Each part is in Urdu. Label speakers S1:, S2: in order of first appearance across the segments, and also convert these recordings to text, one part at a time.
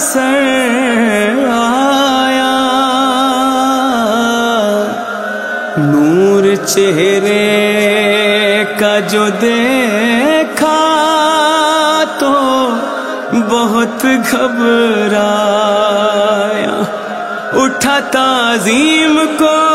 S1: سر آیا۔ نور چہرے کا جو دیکھا تو بہت گھبرایا۔ اٹھا تعظیم کو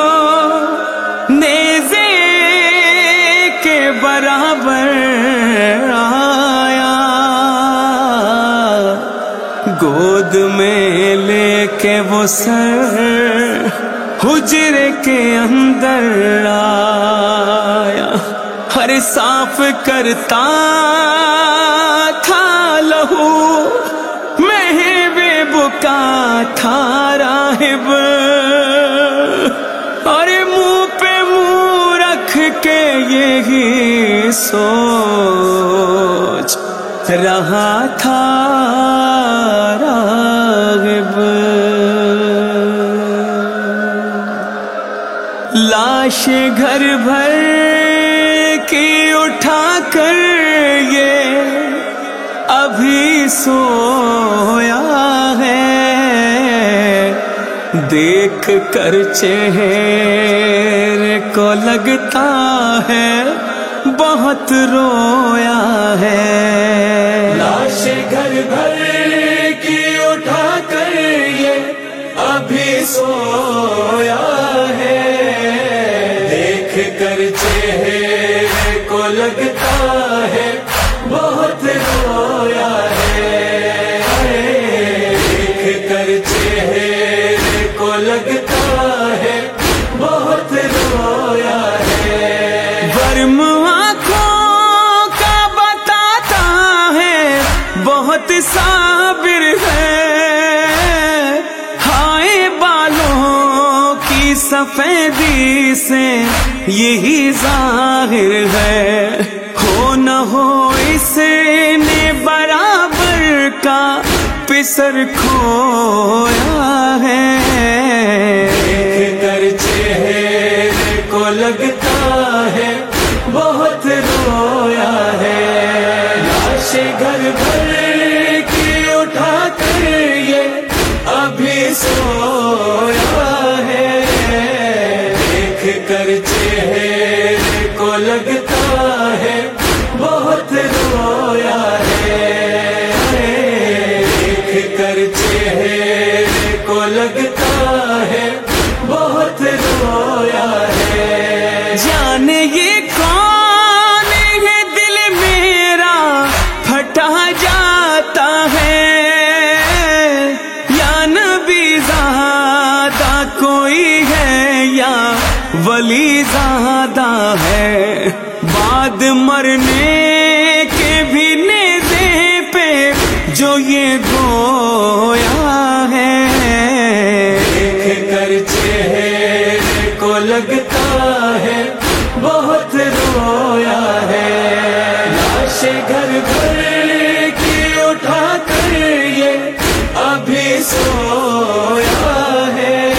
S1: گود میں لے کے وہ سر حجرے کے اندر آیا۔ ہر صاف کرتا تھا لہو میں بے بکا تھا راہب۔ اور منہ پہ منہ رکھ کے یہی سوچ رہا تھا۔ لاش گھر بھر کی اٹھا کر یہ ابھی سویا ہے۔ دیکھ کر چہرے کو لگتا ہے بہت رویا ہے۔ لاش گھر بھر کی اٹھا کر یہ ابھی سویا کر چہرے کو لگتا ہے بہت رویا ہے۔ دیکھ کر چہرے کو لگتا ہے بہت رویا ہے۔ ورم آنکھوں کا بتاتا ہے، بہت صابر ہے۔ ہائے بالوں کی سفیدی سے یہی ظاہر ہے۔ ہو نہ ہو اس نے برابر کا پسر کھویا ہے۔ کر چہرے کو لگتا ہے، بہت رویا ہے۔ لاش گھر بھر کی اٹھا کر یہ ابھی سویا کر چہرے کو لگتا ہے بہت رویا ہے۔ دیکھ کر چہرے کو لگتا ہے بہت رویا ہے۔ جانے یہ کون جو یہ گویا ہے، دیکھ کر چہرے کو لگتا ہے، بہت رویا ہے۔ لاش گھر گھر کی اٹھا کر یہ ابھی سویا ہے۔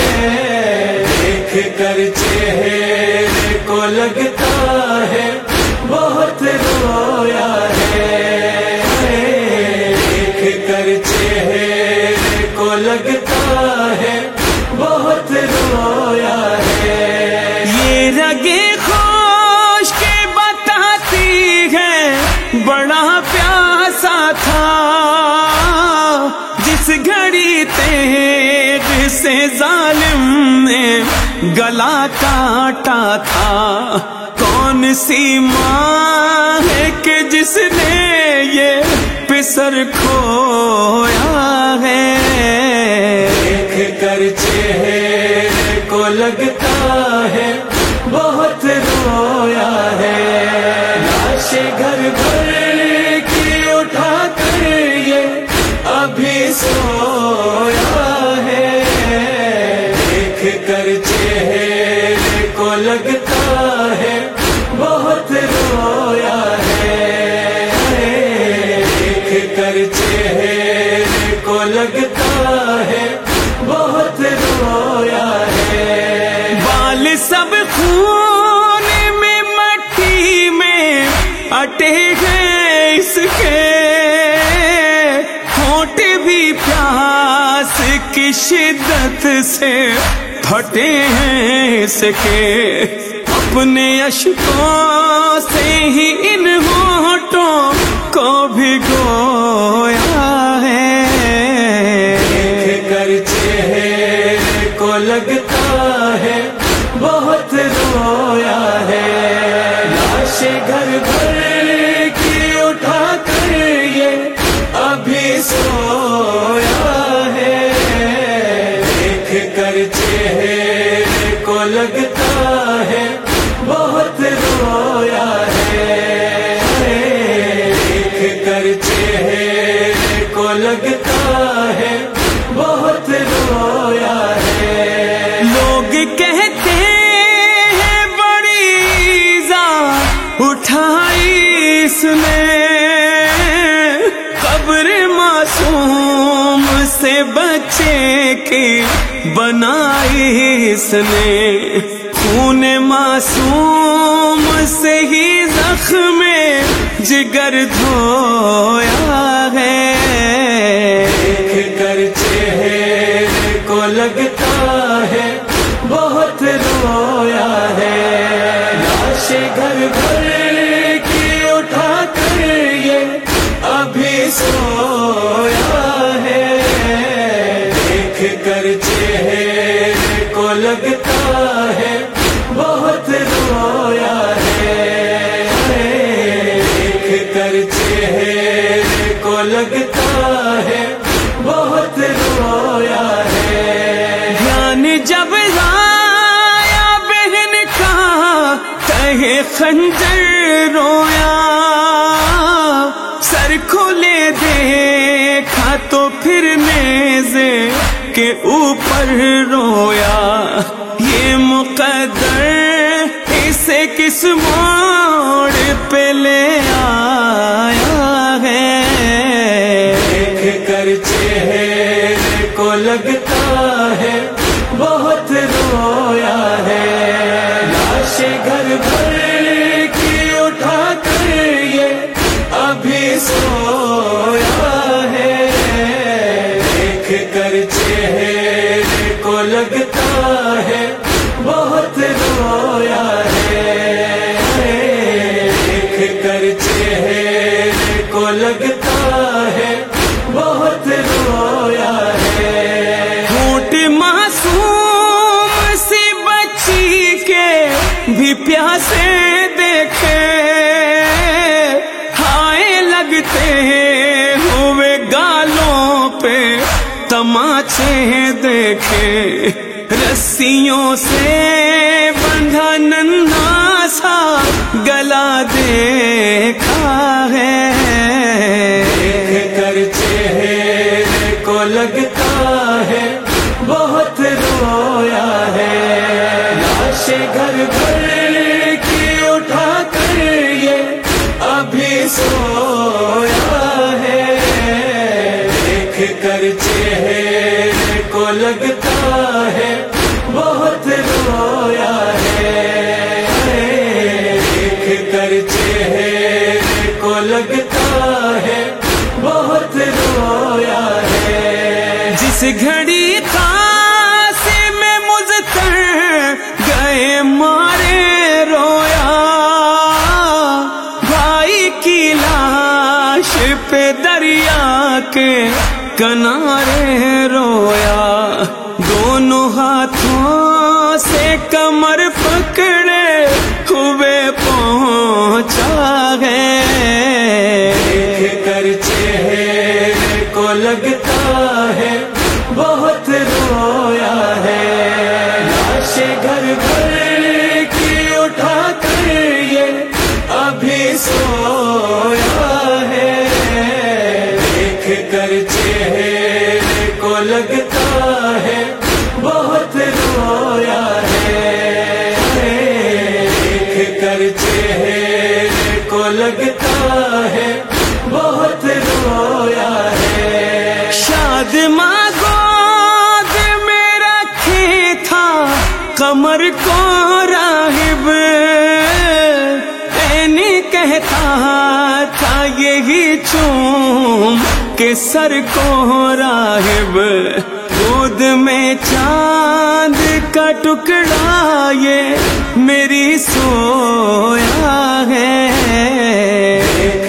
S1: دیکھ کر چہرے کو لگتا ہے، بہت رویا گلا کاٹا تھا۔ کون سی ماں ہے کہ جس نے یہ پسر کھویا ہے؟ دیکھ کر چہرے کو لگتا ہے۔ بہت رویا ہے۔ دیکھ کر چہرے کو لگتا ہے۔ بہت رویا ہے۔ بال سب خون میں مٹی میں اٹے گئے اس کے۔ ہونٹ بھی پیاس کی شدت سے پھٹے ہیں اس کے۔ اپنے اشکوں سے ہی ان ہوٹوں کو بھی گویا ہے۔ دیکھ کر چہرے کو لگتا ہے، بہت رویا ہے۔ لاش گھر سے بچے کی بنائی اس نے۔ خون معصوم سے ہی زخم جگر دھویا ہے۔ دیکھ کر چہرے کو لگتا لگتا ہے، بہت رویا ہے۔ دھیان جب لایا، بہن کا کہے خنجر رویا۔ سر کھولے دیکھا تو پھر نیزے کے اوپر رویا۔ یہ مقدر اسے کس موڑ رویا ہے۔ ہوٹ معصوم سی بچی کے بھی پیاسے دیکھے۔ ہائے لگتے ہوئے گالوں پہ تماچے دیکھے۔ رسیوں سے چہرے کنارے رویا چہرے کو لگتا ہے، بہت رویا ہے۔ دیکھ کر چہرے کو لگتا ہے، بہت رویا ہے۔ شاد ماں گود میں رکھی تھا کمر کو راہب۔ کہتا تھا یہی چوم۔ کے سر کو راہب گود میں چاند کا ٹکڑا یہ میری سویا ہے۔